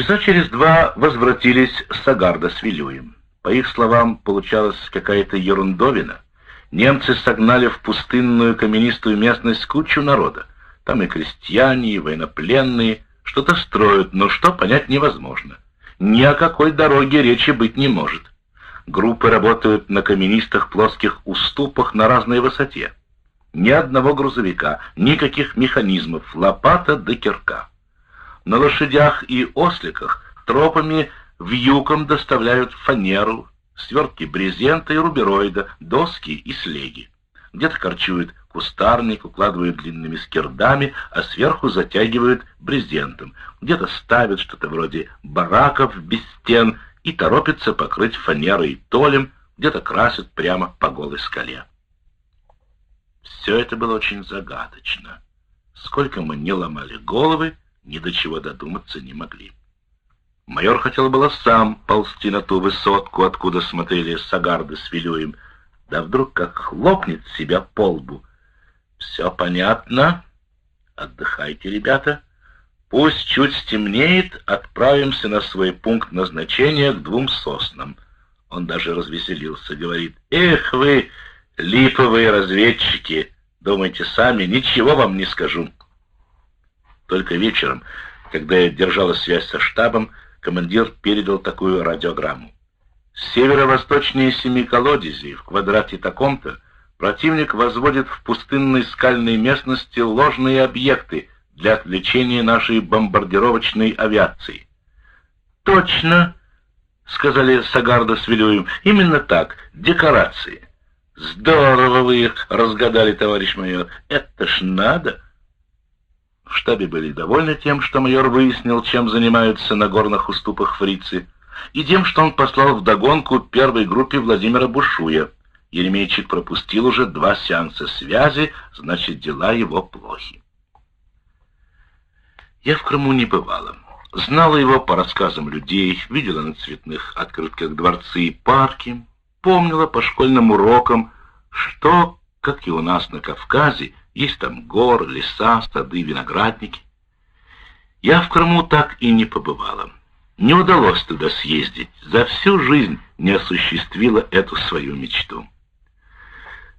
Часа через два возвратились Сагарда с Вилюем. По их словам, получалась какая-то ерундовина. Немцы согнали в пустынную каменистую местность кучу народа. Там и крестьяне, и военнопленные. Что-то строят, но что понять невозможно. Ни о какой дороге речи быть не может. Группы работают на каменистых плоских уступах на разной высоте. Ни одного грузовика, никаких механизмов, лопата до кирка. На лошадях и осликах тропами вьюком доставляют фанеру, свертки брезента и рубероида, доски и слеги. Где-то корчуют кустарник, укладывают длинными скирдами, а сверху затягивают брезентом. Где-то ставят что-то вроде бараков без стен и торопятся покрыть фанерой толем, где-то красят прямо по голой скале. Все это было очень загадочно. Сколько мы не ломали головы, ни до чего додуматься не могли. Майор хотел было сам ползти на ту высотку, откуда смотрели Сагарды с Вилюем, да вдруг как хлопнет себя по лбу. «Все понятно. Отдыхайте, ребята. Пусть чуть стемнеет, отправимся на свой пункт назначения к двум соснам». Он даже развеселился, говорит, «Эх вы, липовые разведчики, думайте сами, ничего вам не скажу». Только вечером, когда я держала связь со штабом, командир передал такую радиограмму. Северо-восточнее семи колодезей в квадрате таком-то противник возводит в пустынной скальной местности ложные объекты для отвлечения нашей бомбардировочной авиации. «Точно!» — сказали Сагарда с Вилюем. «Именно так, декорации». «Здорово вы их разгадали, товарищ майор. Это ж надо!» В штабе были довольны тем, что майор выяснил, чем занимаются на горных уступах фрицы, и тем, что он послал вдогонку первой группе Владимира Бушуя. Еремейчик пропустил уже два сеанса связи, значит, дела его плохи. Я в Крыму не бывала. Знала его по рассказам людей, видела на цветных открытках дворцы и парки, помнила по школьным урокам, что, как и у нас на Кавказе, есть там горы, леса, сады, виноградники. Я в Крыму так и не побывала. Не удалось туда съездить. За всю жизнь не осуществила эту свою мечту.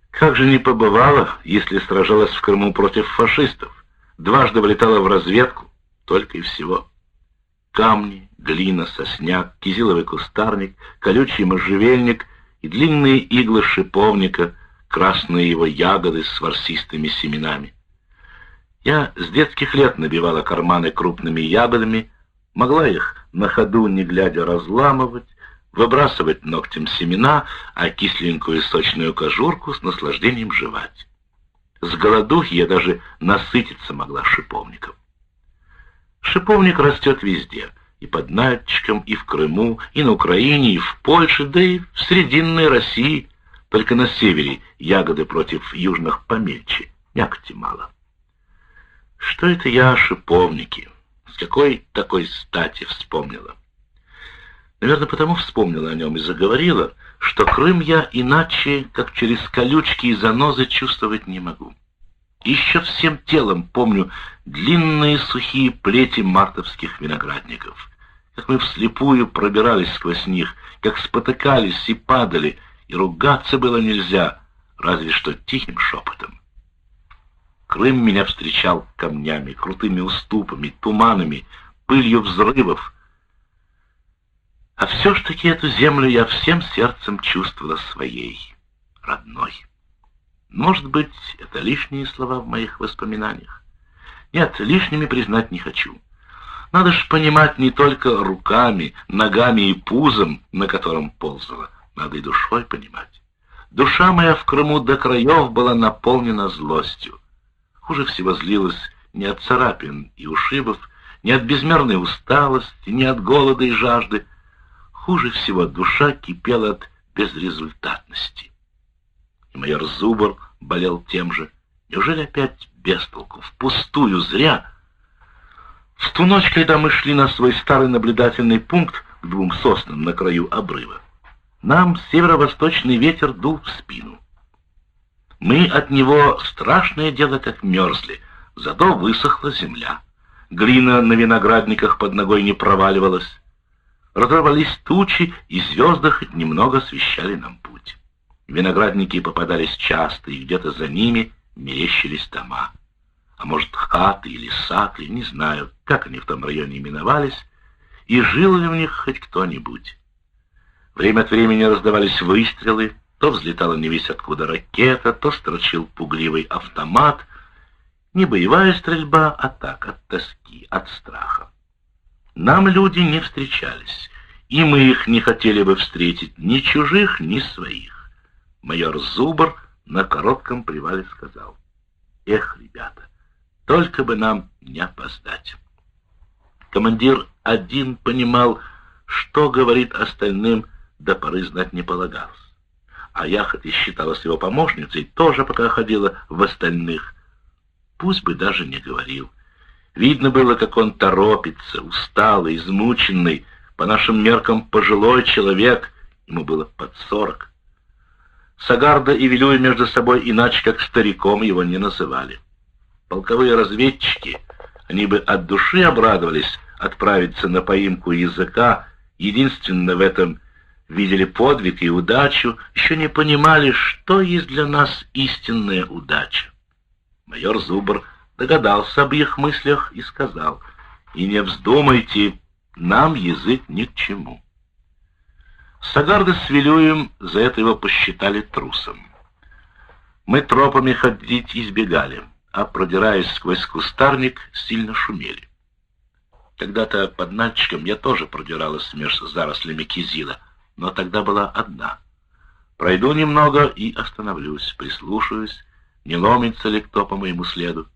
Как же не побывала, если сражалась в Крыму против фашистов? Дважды вылетала в разведку, только и всего. Камни, глина, сосняк, кизиловый кустарник, колючий можжевельник и длинные иглы шиповника — красные его ягоды с ворсистыми семенами. Я с детских лет набивала карманы крупными ягодами, могла их на ходу, не глядя, разламывать, выбрасывать ногтем семена, а кисленькую сочную кожурку с наслаждением жевать. С голодухи я даже насытиться могла шиповником. Шиповник растет везде, и под Нальчиком, и в Крыму, и на Украине, и в Польше, да и в Срединной России, только на севере ягоды против южных помельче, мякоти мало. Что это я о шиповнике? С какой такой стати вспомнила? Наверное, потому вспомнила о нем и заговорила, что Крым я иначе, как через колючки и занозы, чувствовать не могу. Еще всем телом помню длинные сухие плети мартовских виноградников, как мы вслепую пробирались сквозь них, как спотыкались и падали — и ругаться было нельзя, разве что тихим шепотом. Крым меня встречал камнями, крутыми уступами, туманами, пылью взрывов. А все ж таки эту землю я всем сердцем чувствовала своей, родной. Может быть, это лишние слова в моих воспоминаниях? Нет, лишними признать не хочу. Надо ж понимать не только руками, ногами и пузом, на котором ползала, надо и душой понимать. Душа моя в Крыму до краев была наполнена злостью. Хуже всего злилась не от царапин и ушибов, не от безмерной усталости, не от голода и жажды. Хуже всего душа кипела от безрезультатности. И майор Зубр болел тем же. Неужели опять без толку, впустую, зря? В ту ночь, когда мы шли на свой старый наблюдательный пункт к двум соснам на краю обрыва, нам северо-восточный ветер дул в спину. Мы от него страшное дело как мерзли, зато высохла земля. глина на виноградниках под ногой не проваливалась. Разорвались тучи, и звезды хоть немного освещали нам путь. Виноградники попадались часто, и где-то за ними мерещились дома. А может, хаты или сакли, не знаю, как они в том районе именовались, и жил ли в них хоть кто-нибудь. Время от времени раздавались выстрелы, то взлетала не весь откуда ракета, то строчил пугливый автомат. Не боевая стрельба, а так, от тоски, от страха. Нам люди не встречались, и мы их не хотели бы встретить, ни чужих, ни своих. Майор Зубр на коротком привале сказал, «Эх, ребята, только бы нам не опоздать». Командир один понимал, что говорит остальным, до поры знать не полагалось. А я, хоть и считалась его помощницей, тоже пока ходила в остальных. Пусть бы даже не говорил. Видно было, как он торопится, усталый, измученный, по нашим меркам пожилой человек, ему было под сорок. Сагарда и Вилюй между собой иначе, как стариком, его не называли. Полковые разведчики, они бы от души обрадовались отправиться на поимку языка, единственно в этом видели подвиг и удачу, еще не понимали, что есть для нас истинная удача. Майор Зубр догадался об их мыслях и сказал, «И не вздумайте, нам язык ни к чему». Сагарды с Вилюем за это его посчитали трусом. Мы тропами ходить избегали, а, продираясь сквозь кустарник, сильно шумели. Когда-то под мальчиком я тоже продиралась между зарослями кизила — но тогда была одна. Пройду немного и остановлюсь, прислушаюсь, не ломится ли кто по моему следу.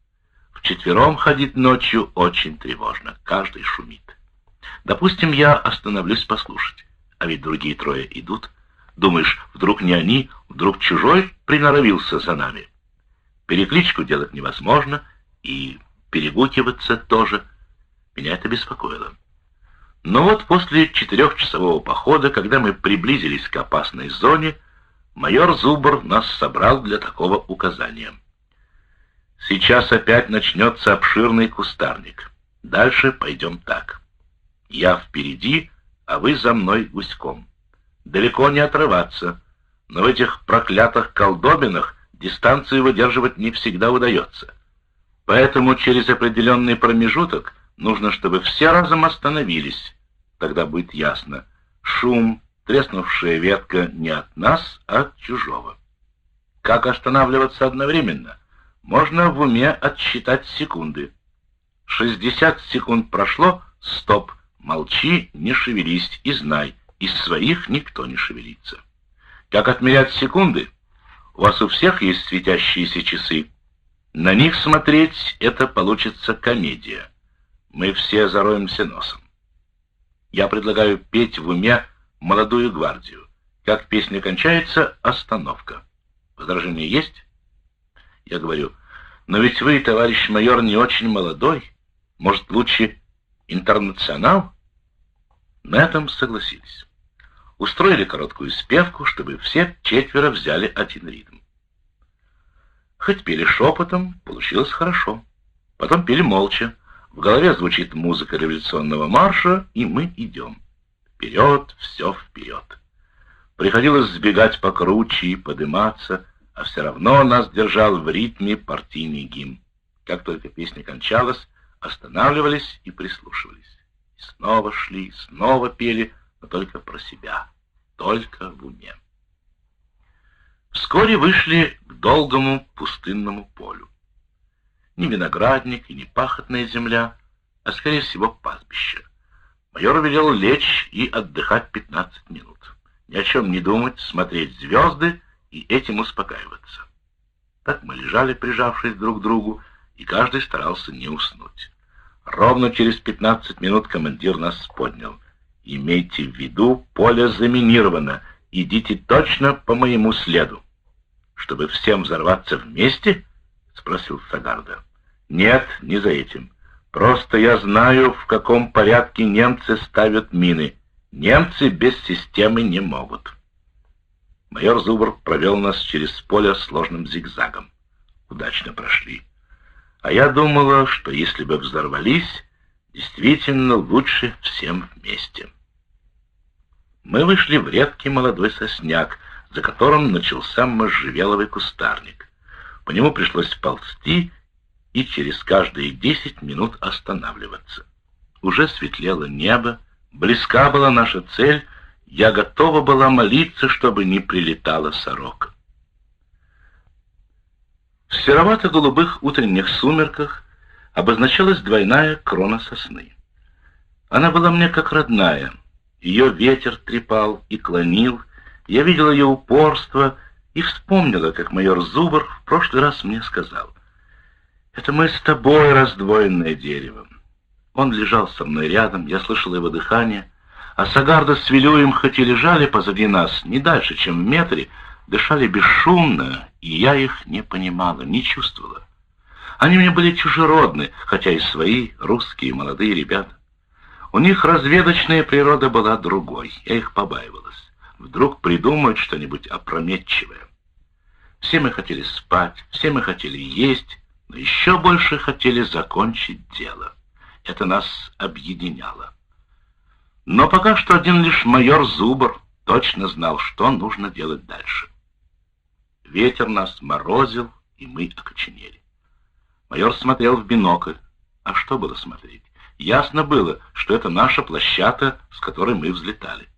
Вчетвером ходить ночью очень тревожно, каждый шумит. Допустим, я остановлюсь послушать, а ведь другие трое идут. Думаешь, вдруг не они, вдруг чужой приноровился за нами. Перекличку делать невозможно, и перегукиваться тоже. Меня это беспокоило. Но вот после четырехчасового похода, когда мы приблизились к опасной зоне, майор Зубр нас собрал для такого указания. Сейчас опять начнется обширный кустарник. Дальше пойдем так. Я впереди, а вы за мной гуськом. Далеко не отрываться, но в этих проклятых колдобинах дистанцию выдерживать не всегда удается. Поэтому через определенный промежуток нужно, чтобы все разом остановились, Тогда будет ясно. Шум, треснувшая ветка не от нас, а от чужого. Как останавливаться одновременно? Можно в уме отсчитать секунды. 60 секунд прошло, стоп, молчи, не шевелись и знай, из своих никто не шевелится. Как отмерять секунды? У вас у всех есть светящиеся часы. На них смотреть — это получится комедия. Мы все зароемся носом. Я предлагаю петь в уме «Молодую гвардию». Как песня кончается, остановка. Возражение есть? Я говорю, но ведь вы, товарищ майор, не очень молодой. Может, лучше интернационал? На этом согласились. Устроили короткую спевку, чтобы все четверо взяли один ритм. Хоть пели шепотом, получилось хорошо. Потом пели молча, в голове звучит музыка революционного марша, и мы идем. Вперед, все вперед. Приходилось сбегать покруче и подыматься, а все равно нас держал в ритме партийный гимн. Как только песня кончалась, останавливались и прислушивались. И снова шли, снова пели, но только про себя, только в уме. Вскоре вышли к долгому пустынному полю ни виноградник и не пахотная земля, а, скорее всего, пастбище. Майор велел лечь и отдыхать 15 минут. Ни о чем не думать, смотреть звезды и этим успокаиваться. Так мы лежали, прижавшись друг к другу, и каждый старался не уснуть. Ровно через 15 минут командир нас поднял. «Имейте в виду, поле заминировано. Идите точно по моему следу». «Чтобы всем взорваться вместе?» — спросил Сагарда. Нет, не за этим. Просто я знаю, в каком порядке немцы ставят мины. Немцы без системы не могут. Майор Зубр провел нас через поле сложным зигзагом. Удачно прошли. А я думала, что если бы взорвались, Действительно, лучше всем вместе. Мы вышли в редкий молодой сосняк, за которым начался можжевеловый кустарник. По нему пришлось ползти и через каждые десять минут останавливаться. Уже светлело небо, близка была наша цель, я готова была молиться, чтобы не прилетала сорока. В серовато-голубых утренних сумерках обозначалась двойная крона сосны. Она была мне как родная. Ее ветер трепал и клонил. Я видела ее упорство и вспомнила, как майор Зубр в прошлый раз мне сказал. «Это мы с тобой, раздвоенное дерево». Он лежал со мной рядом, я слышала его дыхание, а Сагарда с Вилюем хоть и лежали позади нас, не дальше, чем в метре, дышали бесшумно, и я их не понимала, не чувствовала. Они мне были чужеродны, хотя и свои, русские, молодые ребята. У них разведочная природа была другой, я их побаивалась. Вдруг придумают что-нибудь опрометчивое. Все мы хотели спать, все мы хотели есть, но еще больше хотели закончить дело. Это нас объединяло. Но пока что один лишь майор Зубр точно знал, что нужно делать дальше. Ветер нас морозил, и мы окоченели. Майор смотрел в бинокль. А что было смотреть? Ясно было, что это наша площадка, с которой мы взлетали.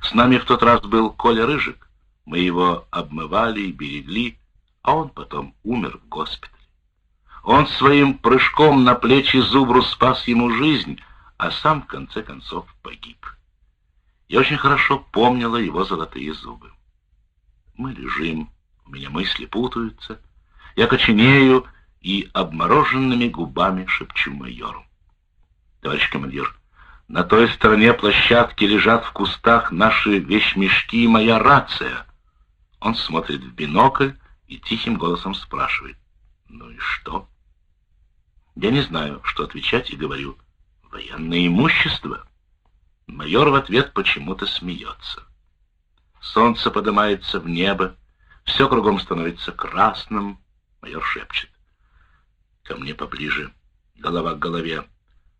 С нами в тот раз был Коля Рыжик. Мы его обмывали и берегли, а он потом умер в госпитале. Он своим прыжком на плечи Зубру спас ему жизнь, а сам, в конце концов, погиб. Я очень хорошо помнила его золотые зубы. Мы лежим, у меня мысли путаются, я коченею и обмороженными губами шепчу майору. Товарищ командир, на той стороне площадки лежат в кустах наши вещмешки и моя рация. Он смотрит в бинокль и тихим голосом спрашивает. Ну и что? Я не знаю, что отвечать, и говорю. Военное имущество. Майор в ответ почему-то смеется. Солнце поднимается в небо, все кругом становится красным. Майор шепчет. Ко мне поближе, голова к голове.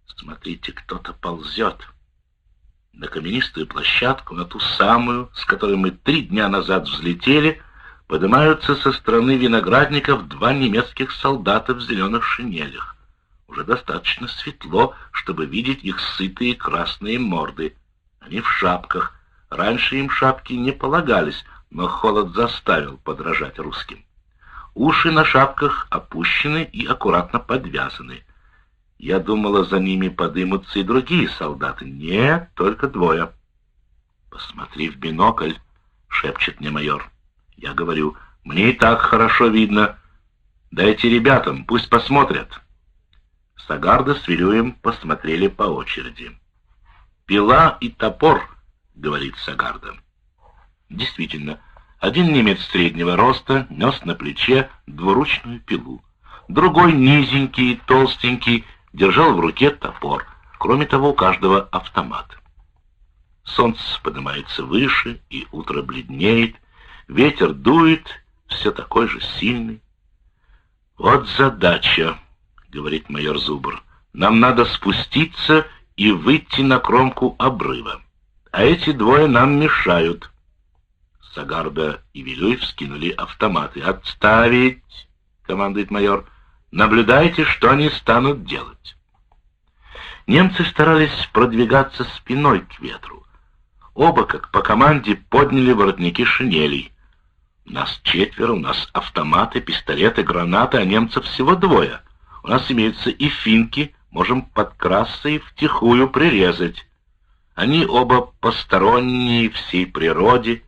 Смотрите, кто-то ползет. На каменистую площадку, на ту самую, с которой мы три дня назад взлетели, поднимаются со стороны виноградников два немецких солдата в зеленых шинелях. Уже достаточно светло, чтобы видеть их сытые красные морды. Они в шапках. Раньше им шапки не полагались, но холод заставил подражать русским. Уши на шапках опущены и аккуратно подвязаны. Я думала, за ними подымутся и другие солдаты. Нет, только двое. «Посмотри в бинокль», — шепчет мне майор. Я говорю, «Мне и так хорошо видно. Дайте ребятам, пусть посмотрят». Сагарда с Вилюем посмотрели по очереди. «Пила и топор», — говорит Сагарда. Действительно, один немец среднего роста нес на плече двуручную пилу. Другой, низенький, толстенький, держал в руке топор. Кроме того, у каждого автомат. Солнце поднимается выше, и утро бледнеет. Ветер дует, все такой же сильный. «Вот задача», — говорит майор Зубр. «Нам надо спуститься и выйти на кромку обрыва. А эти двое нам мешают». Сагарда и Вилюев скинули автоматы. «Отставить!» — командует майор. «Наблюдайте, что они станут делать». Немцы старались продвигаться спиной к ветру. Оба, как по команде, подняли воротники шинелей. Нас четверо, у нас автоматы, пистолеты, гранаты, а немцев всего двое. У нас имеются и финки, можем подкрасться и втихую прирезать. Они оба посторонние всей природе,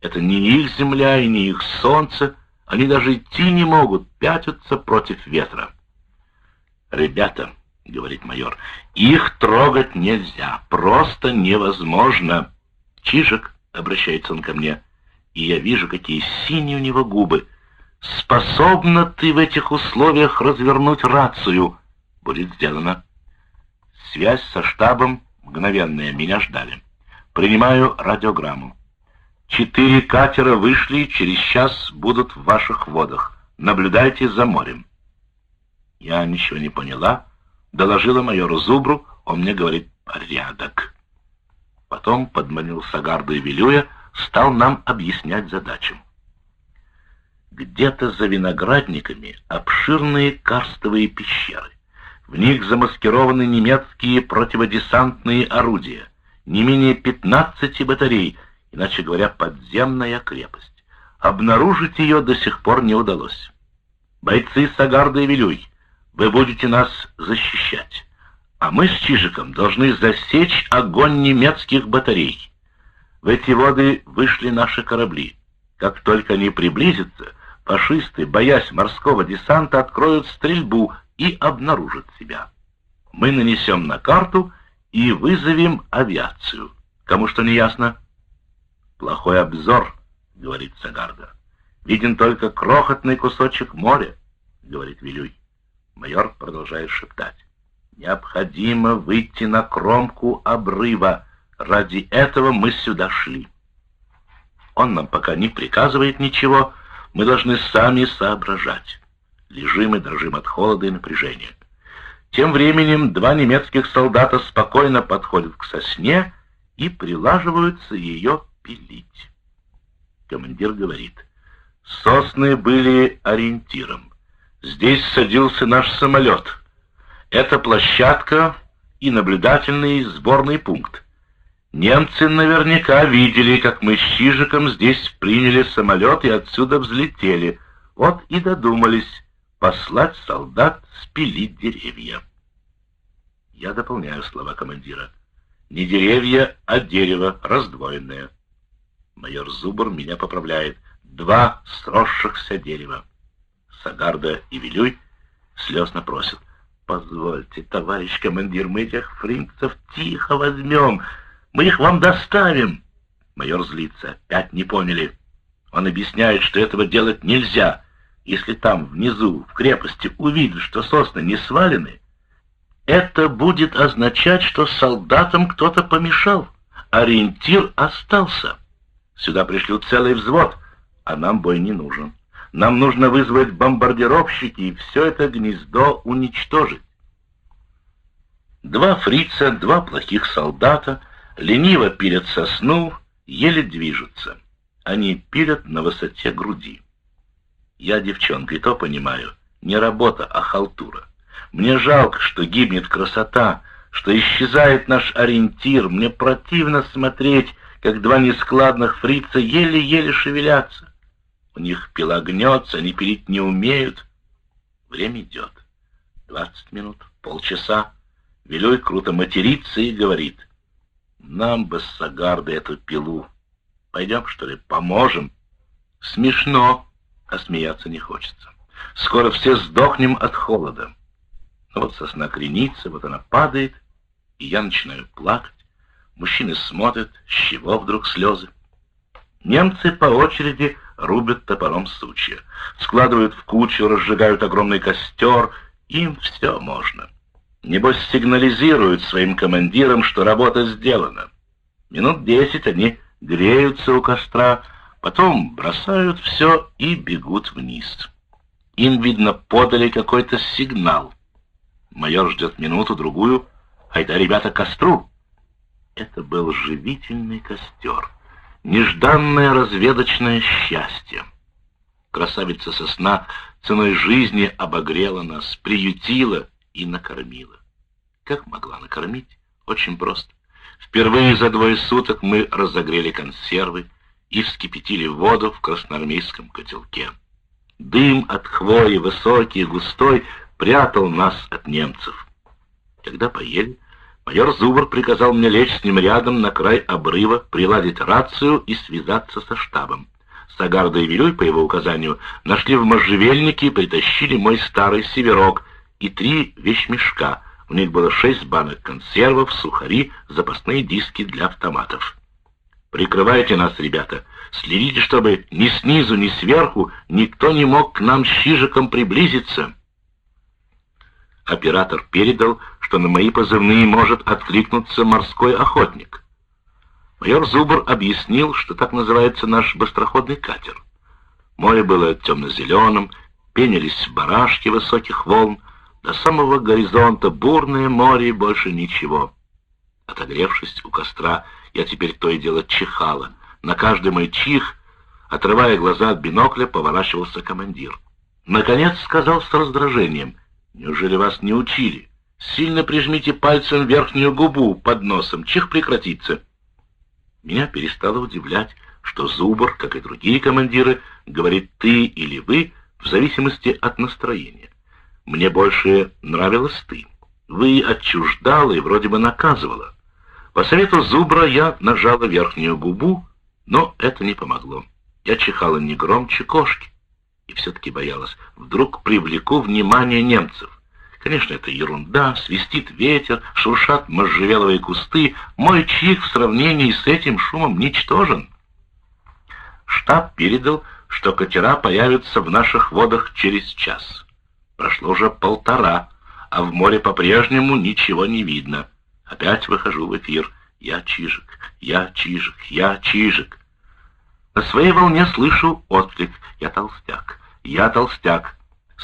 это не их земля и не их солнце. Они даже идти не могут, пятятся против ветра. «Ребята», — говорит майор, — «их трогать нельзя, просто невозможно». «Чижик», — обращается он ко мне, — и я вижу, какие синие у него губы. «Способна ты в этих условиях развернуть рацию?» «Будет сделано». Связь со штабом мгновенная, меня ждали. Принимаю радиограмму. Четыре катера вышли, через час будут в ваших водах. Наблюдайте за морем. Я ничего не поняла, Доложила майору Зубру, он мне говорит «порядок». Потом подманил Сагарда и Вилюя, стал нам объяснять задачу. Где-то за виноградниками обширные карстовые пещеры. В них замаскированы немецкие противодесантные орудия, не менее 15 батарей, иначе говоря, подземная крепость. Обнаружить ее до сих пор не удалось. Бойцы Сагарда и Вилюй, вы будете нас защищать, а мы с Чижиком должны засечь огонь немецких батарей. В эти воды вышли наши корабли. Как только они приблизятся, фашисты, боясь морского десанта, откроют стрельбу и обнаружат себя. Мы нанесем на карту и вызовем авиацию. Кому что не ясно? Плохой обзор, говорит Сагарда. Виден только крохотный кусочек моря, говорит Вилюй. Майор продолжает шептать. Необходимо выйти на кромку обрыва. Ради этого мы сюда шли. Он нам пока не приказывает ничего, мы должны сами соображать. Лежим и дрожим от холода и напряжения. Тем временем два немецких солдата спокойно подходят к сосне и прилаживаются ее пилить. Командир говорит, сосны были ориентиром. Здесь садился наш самолет. Это площадка и наблюдательный сборный пункт. Немцы наверняка видели, как мы с Чижиком здесь приняли самолет и отсюда взлетели. Вот и додумались послать солдат спилить деревья. Я дополняю слова командира. Не деревья, а дерево раздвоенное. Майор Зубр меня поправляет. Два сросшихся дерева. Сагарда и Вилюй слезно просят. «Позвольте, товарищ командир, мы этих фринцев тихо возьмем. Мы их вам доставим. Майор злится. Опять не поняли. Он объясняет, что этого делать нельзя. Если там, внизу, в крепости, увидят, что сосны не свалены, это будет означать, что солдатам кто-то помешал. Ориентир остался. Сюда пришлют целый взвод, а нам бой не нужен. Нам нужно вызвать бомбардировщики и все это гнездо уничтожить. Два фрица, два плохих солдата — лениво пилят сосну, еле движутся. Они пилят на высоте груди. Я, девчонка, и то понимаю, не работа, а халтура. Мне жалко, что гибнет красота, что исчезает наш ориентир. Мне противно смотреть, как два нескладных фрица еле-еле шевелятся. У них пила гнется, они пилить не умеют. Время идет. Двадцать минут, полчаса. Велюй круто матерится и говорит — нам бы с Сагардой эту пилу. Пойдем, что ли, поможем? Смешно, а смеяться не хочется. Скоро все сдохнем от холода. Ну вот сосна кренится, вот она падает, и я начинаю плакать. Мужчины смотрят, с чего вдруг слезы. Немцы по очереди рубят топором сучья, складывают в кучу, разжигают огромный костер, им все можно. Небось, сигнализируют своим командирам, что работа сделана. Минут десять они греются у костра, потом бросают все и бегут вниз. Им, видно, подали какой-то сигнал. Майор ждет минуту-другую. Айда, ребята, костру. Это был живительный костер. Нежданное разведочное счастье. Красавица сосна ценой жизни обогрела нас, приютила, и накормила. Как могла накормить? Очень просто. Впервые за двое суток мы разогрели консервы и вскипятили воду в красноармейском котелке. Дым от хвои, высокий и густой, прятал нас от немцев. Когда поели, майор Зубр приказал мне лечь с ним рядом на край обрыва, приладить рацию и связаться со штабом. Сагарда и Вилюй, по его указанию, нашли в можжевельнике и притащили мой старый северок — и три вещмешка. В них было шесть банок консервов, сухари, запасные диски для автоматов. «Прикрывайте нас, ребята. Следите, чтобы ни снизу, ни сверху никто не мог к нам с Чижиком приблизиться». Оператор передал, что на мои позывные может откликнуться морской охотник. Майор Зубр объяснил, что так называется наш быстроходный катер. Море было темно-зеленым, пенились барашки высоких волн, До самого горизонта бурное море и больше ничего. Отогревшись у костра, я теперь то и дело чихала. На каждый мой чих, отрывая глаза от бинокля, поворачивался командир. Наконец сказал с раздражением, «Неужели вас не учили? Сильно прижмите пальцем верхнюю губу под носом, чих прекратится». Меня перестало удивлять, что Зубр, как и другие командиры, говорит «ты» или «вы» в зависимости от настроения. Мне больше нравилось «ты». «Вы» отчуждала и вроде бы наказывала. По совету Зубра я нажала верхнюю губу, но это не помогло. Я чихала не громче кошки и все-таки боялась. Вдруг привлеку внимание немцев. Конечно, это ерунда, свистит ветер, шуршат можжевеловые кусты. Мой чих в сравнении с этим шумом ничтожен. Штаб передал, что катера появятся в наших водах через час. Прошло уже полтора, а в море по-прежнему ничего не видно. Опять выхожу в эфир. Я Чижик, я Чижик, я Чижик. На своей волне слышу отклик. Я толстяк, я толстяк.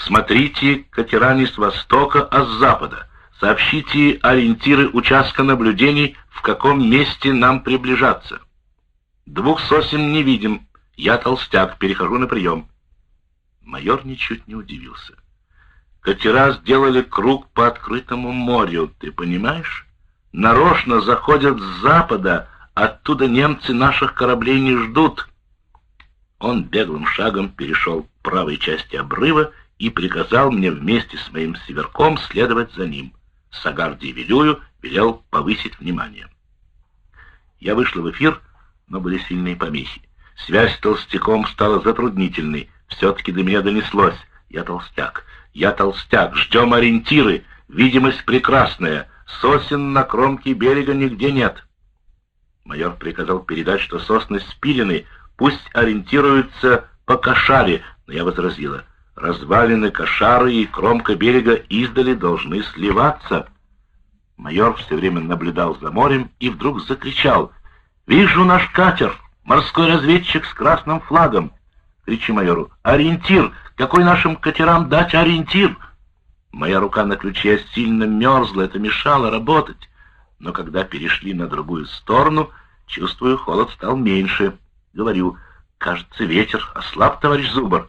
Смотрите катера не с востока, а с запада. Сообщите ориентиры участка наблюдений, в каком месте нам приближаться. Двух сосен не видим. Я толстяк, перехожу на прием. Майор ничуть не удивился. Катера сделали круг по открытому морю, ты понимаешь? Нарочно заходят с запада, оттуда немцы наших кораблей не ждут. Он беглым шагом перешел к правой части обрыва и приказал мне вместе с моим северком следовать за ним. Сагарди Вилюю велел повысить внимание. Я вышла в эфир, но были сильные помехи. Связь с толстяком стала затруднительной. Все-таки до меня донеслось. Я толстяк. Я толстяк. Ждем ориентиры. Видимость прекрасная. Сосен на кромке берега нигде нет. Майор приказал передать, что сосны спилены, пусть ориентируются по кошаре, но я возразила. Развалины кошары и кромка берега издали должны сливаться. Майор все время наблюдал за морем и вдруг закричал. «Вижу наш катер! Морской разведчик с красным флагом!» Кричи майору. «Ориентир! Какой нашим катерам дать ориентир?» Моя рука на ключе сильно мерзла, это мешало работать. Но когда перешли на другую сторону, чувствую, холод стал меньше. Говорю, кажется, ветер. Ослаб, товарищ Зубр.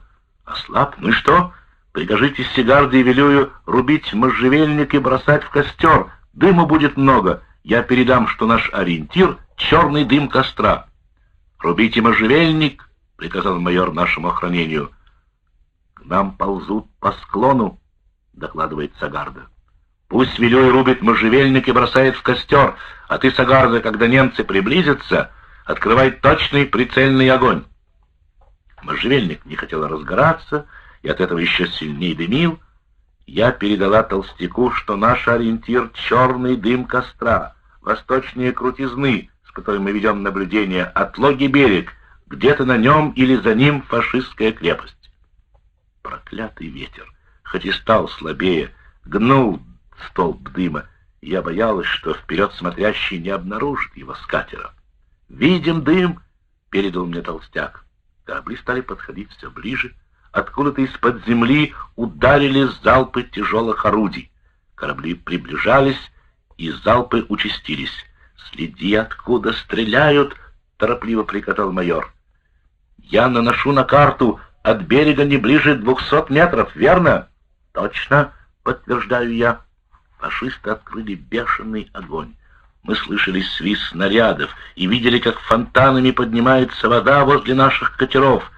Ослаб? Ну и что? Прикажите Сигарде и Велюю рубить можжевельник и бросать в костер. Дыма будет много. Я передам, что наш ориентир — черный дым костра. «Рубите можжевельник», — приказал майор нашему охранению. «К нам ползут по склону», — докладывает Сагарда. «Пусть Вилюй рубит можжевельник и бросает в костер, а ты, Сагарда, когда немцы приблизятся, открывай точный прицельный огонь». Можжевельник не хотел разгораться и от этого еще сильнее дымил. Я передала толстяку, что наш ориентир — черный дым костра, восточнее крутизны, с которой мы ведем наблюдение, отлоги берег, где-то на нем или за ним фашистская крепость. Проклятый ветер, хоть и стал слабее, гнул столб дыма, я боялась, что вперед смотрящий не обнаружит его с катера. «Видим дым!» — передал мне толстяк. Корабли стали подходить все ближе. Откуда-то из-под земли ударили залпы тяжелых орудий. Корабли приближались, и залпы участились. «Следи, откуда стреляют!» — торопливо приказал майор. «Я наношу на карту от берега не ближе двухсот метров, верно?» «Точно», — подтверждаю я. Фашисты открыли бешеный огонь. Мы слышали свист снарядов и видели, как фонтанами поднимается вода возле наших катеров.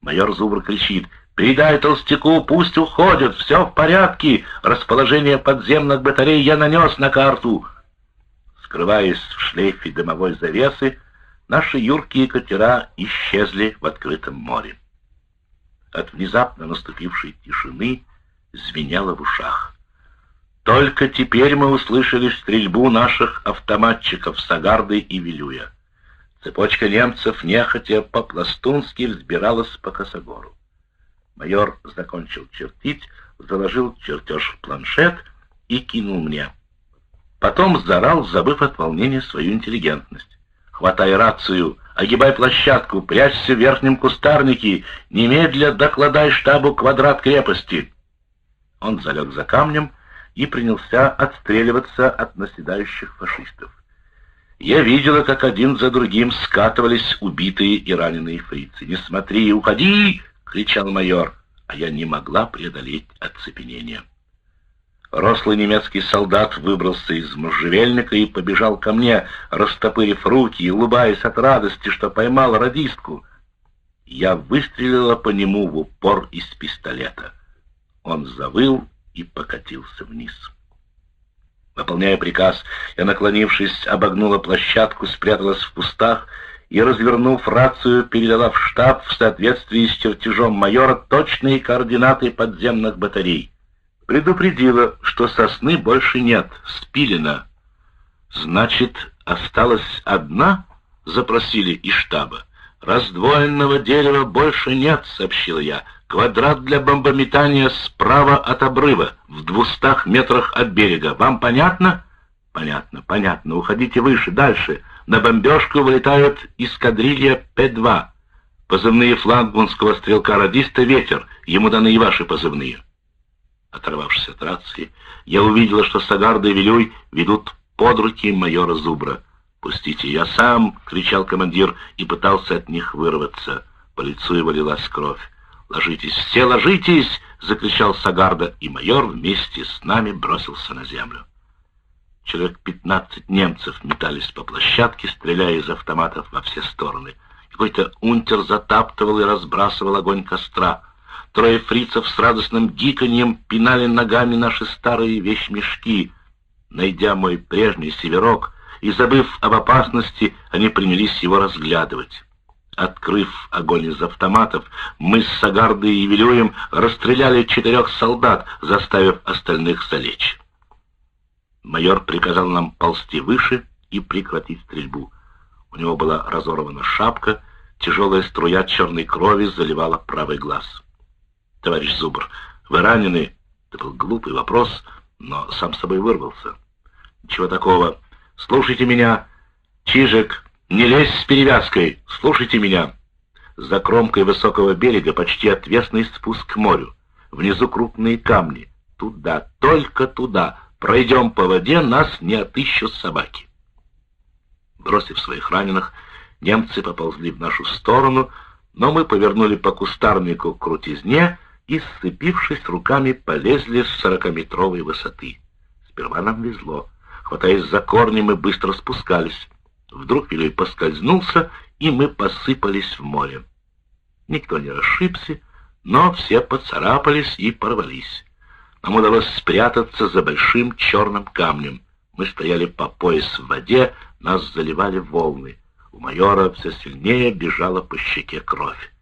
Майор Зубр кричит «Передай толстяку, пусть уходят, все в порядке, расположение подземных батарей я нанес на карту». Скрываясь в шлейфе дымовой завесы, наши юркие катера исчезли в открытом море. От внезапно наступившей тишины звенело в ушах. Только теперь мы услышали стрельбу наших автоматчиков Сагарды и Вилюя. Цепочка немцев нехотя по-пластунски взбиралась по косогору. Майор закончил чертить, заложил чертеж в планшет и кинул мне. Потом заорал, забыв от волнения свою интеллигентность. «Хватай рацию! Огибай площадку! Прячься в верхнем кустарнике! Немедля докладай штабу квадрат крепости!» Он залег за камнем и принялся отстреливаться от наседающих фашистов. Я видела, как один за другим скатывались убитые и раненые фрицы. «Не смотри, уходи!» — кричал майор, а я не могла преодолеть оцепенение. Рослый немецкий солдат выбрался из можжевельника и побежал ко мне, растопырив руки и улыбаясь от радости, что поймал радистку. Я выстрелила по нему в упор из пистолета. Он завыл и покатился вниз. Выполняя приказ, я, наклонившись, обогнула площадку, спряталась в кустах и, развернув рацию, передала в штаб в соответствии с чертежом майора точные координаты подземных батарей. Предупредила, что сосны больше нет, спилена. «Значит, осталась одна?» — запросили из штаба. «Раздвоенного дерева больше нет», — сообщила я. «Квадрат для бомбометания справа от обрыва, в двухстах метрах от берега. Вам понятно?» «Понятно, понятно. Уходите выше, дальше. На бомбежку вылетают эскадрилья П-2. Позывные флагманского стрелка-радиста «Ветер». Ему даны и ваши позывные». Оторвавшись от рации, я увидела, что Сагарда и Вилюй ведут под руки майора Зубра. «Пустите, я сам!» — кричал командир и пытался от них вырваться. По лицу его лилась кровь. «Ложитесь, все ложитесь!» — закричал Сагарда, и майор вместе с нами бросился на землю. Человек пятнадцать немцев метались по площадке, стреляя из автоматов во все стороны. Какой-то унтер затаптывал и разбрасывал огонь костра. Трое фрицев с радостным гиканьем пинали ногами наши старые вещмешки. Найдя мой прежний северок и забыв об опасности, они принялись его разглядывать. Открыв огонь из автоматов, мы с Сагардой и Вилюем расстреляли четырех солдат, заставив остальных залечь. Майор приказал нам ползти выше и прекратить стрельбу. У него была разорвана шапка, тяжелая струя черной крови заливала правый глаз. «Товарищ Зубр, вы ранены?» Это был глупый вопрос, но сам собой вырвался. «Ничего такого. Слушайте меня. Чижик, не лезь с перевязкой. Слушайте меня». За кромкой высокого берега почти отвесный спуск к морю. Внизу крупные камни. Туда, только туда. Пройдем по воде, нас не отыщут собаки. Бросив своих раненых, немцы поползли в нашу сторону, но мы повернули по кустарнику к крутизне и, сцепившись руками, полезли с сорокаметровой высоты. Сперва нам везло. Хватаясь за корни, мы быстро спускались. Вдруг Вилюй поскользнулся, и мы посыпались в море. Никто не расшибся, но все поцарапались и порвались. Нам удалось спрятаться за большим черным камнем. Мы стояли по пояс в воде, нас заливали волны. У майора все сильнее бежала по щеке кровь.